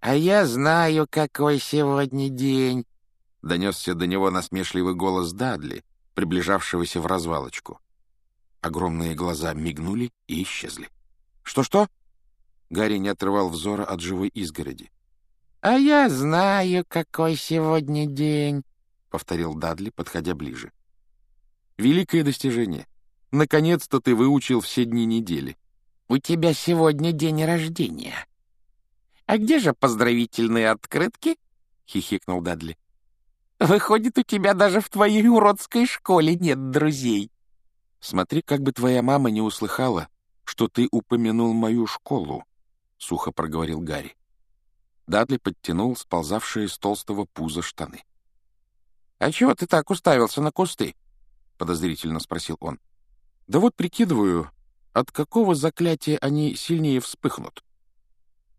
«А я знаю, какой сегодня день», — донесся до него насмешливый голос Дадли, приближавшегося в развалочку. Огромные глаза мигнули и исчезли. «Что-что?» Гарри не отрывал взора от живой изгороди. «А я знаю, какой сегодня день», — повторил Дадли, подходя ближе. «Великое достижение. Наконец-то ты выучил все дни недели». «У тебя сегодня день рождения». «А где же поздравительные открытки?» — хихикнул Дадли. «Выходит, у тебя даже в твоей уродской школе нет друзей». «Смотри, как бы твоя мама не услыхала, что ты упомянул мою школу», — сухо проговорил Гарри. Дадли подтянул сползавшие с толстого пуза штаны. «А чего ты так уставился на кусты?» — подозрительно спросил он. «Да вот прикидываю, от какого заклятия они сильнее вспыхнут?»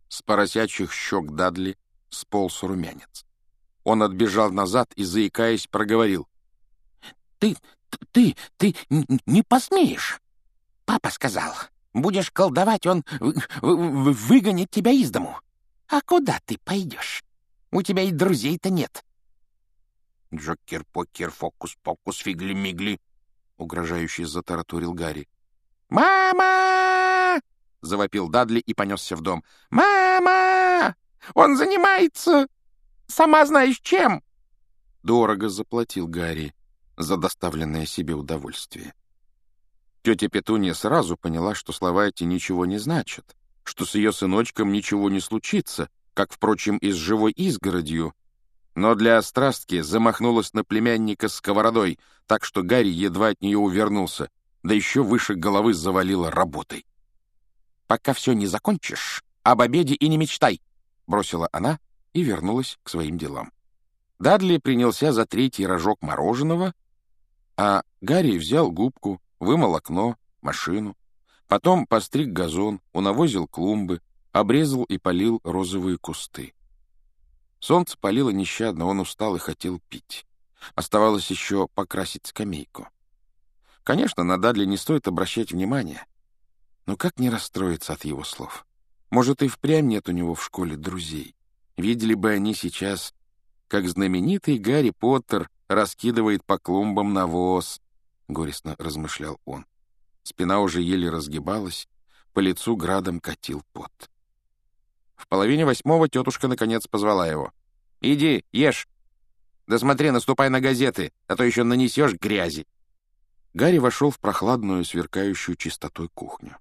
С поросячьих щек Дадли сполз румянец. Он отбежал назад и, заикаясь, проговорил. «Ты, ты, ты не посмеешь! Папа сказал, будешь колдовать, он выгонит тебя из дому. А куда ты пойдешь? У тебя и друзей-то нет». «Джокер-покер, фокус-покус, фигли-мигли», — угрожающе затараторил Гарри. «Мама!» — завопил Дадли и понесся в дом. «Мама! Он занимается! Сама знаешь чем!» Дорого заплатил Гарри за доставленное себе удовольствие. Тетя Петунья сразу поняла, что слова эти ничего не значат, что с ее сыночком ничего не случится, как, впрочем, и с живой изгородью, но для острастки замахнулась на племянника сковородой, так что Гарри едва от нее увернулся, да еще выше головы завалила работой. «Пока все не закончишь, об обеде и не мечтай», — бросила она и вернулась к своим делам. Дадли принялся за третий рожок мороженого, а Гарри взял губку, вымыл окно, машину, потом постриг газон, унавозил клумбы, обрезал и полил розовые кусты. Солнце палило нещадно, он устал и хотел пить. Оставалось еще покрасить скамейку. Конечно, на Дадли не стоит обращать внимания. Но как не расстроиться от его слов? Может, и впрямь нет у него в школе друзей. Видели бы они сейчас, как знаменитый Гарри Поттер раскидывает по клумбам навоз, — горестно размышлял он. Спина уже еле разгибалась, по лицу градом катил пот. В половине восьмого тетушка наконец позвала его. «Иди, ешь! Да смотри, наступай на газеты, а то еще нанесешь грязи!» Гарри вошел в прохладную, сверкающую чистотой кухню.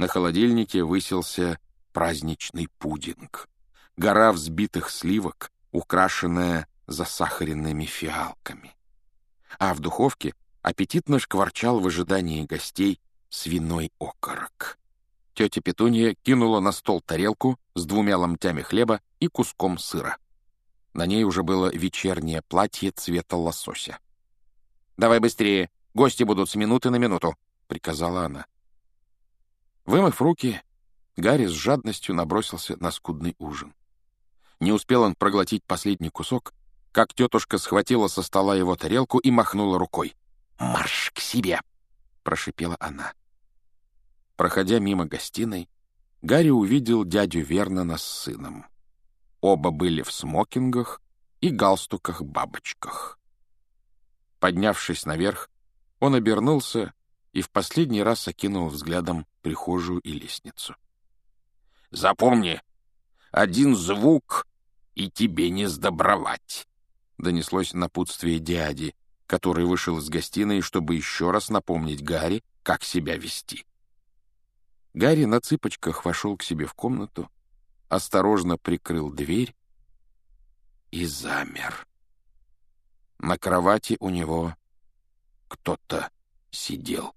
На холодильнике высился праздничный пудинг. Гора взбитых сливок, украшенная засахаренными фиалками. А в духовке аппетитно шкварчал в ожидании гостей свиной окорок. Тетя Петунья кинула на стол тарелку с двумя ломтями хлеба и куском сыра. На ней уже было вечернее платье цвета лосося. «Давай быстрее, Гости будут с минуты на минуту», — приказала она. Вымыв руки, Гарри с жадностью набросился на скудный ужин. Не успел он проглотить последний кусок, как тетушка схватила со стола его тарелку и махнула рукой. «Марш к себе!» — прошипела она. Проходя мимо гостиной, Гарри увидел дядю Вернона с сыном. Оба были в смокингах и галстуках-бабочках. Поднявшись наверх, он обернулся и в последний раз окинул взглядом прихожую и лестницу. «Запомни, один звук, и тебе не сдобровать!» — донеслось напутствие дяди, который вышел из гостиной, чтобы еще раз напомнить Гарри, как себя вести. Гарри на цыпочках вошел к себе в комнату, осторожно прикрыл дверь и замер. На кровати у него кто-то сидел.